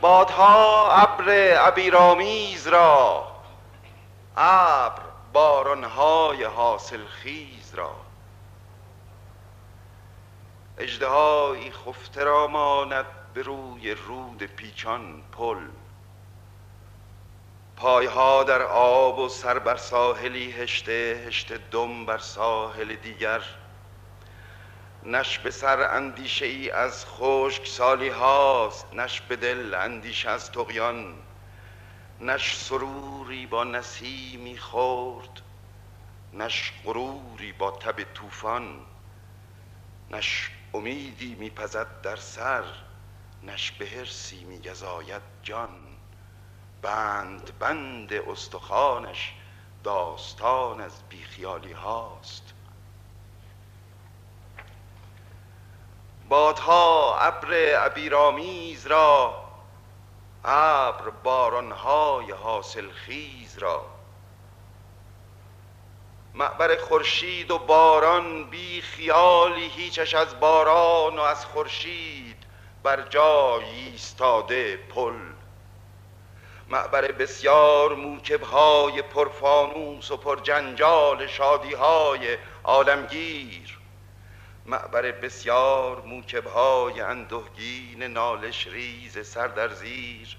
بادها ابر عبیرآمیز را ابر بارانهای حاصل خیز را. اجدهایی خفته را ماند به روی رود پیچان پل. پایها در آب و سر بر ساحلی هشته هشته دم بر ساحل دیگر. نش به سر اندیشه ای از خشک سالی هاست نش به دل اندیشه از تقیان نش سروری با نسیمی خورد نش غروری با تب طوفان. نش امیدی میپزد در سر نش به هرسی میگزاید جان. بند بند استخوانش داستان از بیخیالی هاست. بادها ابر عبیرآمیز را ابر بارانهای حاصل خیز را. معبر خورشید و باران بی خیالی هیچش از باران و از خورشید بر جای ایستاده پل. معبر بسیار موکبهای پرفانوس و پرجنجال شادیهای عالمگیر. معبر بسیار موکبهای اندهگین نالش ریز سر در زیر.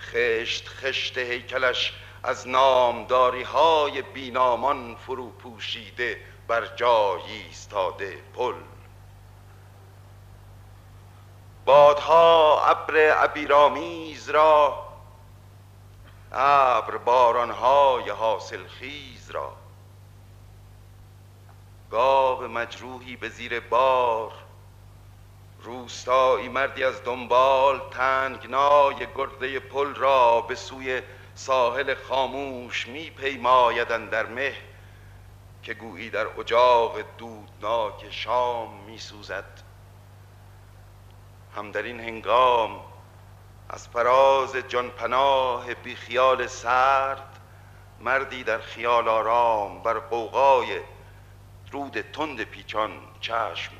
خشت خشت هیکلش از نامداری های بینامان فرو پوشیده بر جای ایستاده پل. بادها ابر عبیرآمیز را ابر بارانهای حاصل خیز را. گاو مجروحی به زیر بار. روستایی مردی از دنبال تنگنای گرده پل را به سوی ساحل خاموش میپیمایدن در مه که گویی در اجاق دودناک شام میسوزد. هم در این هنگام از فراز جانپناه بی خیال سرد مردی در خیال آرام بر رود تند پیچان چشم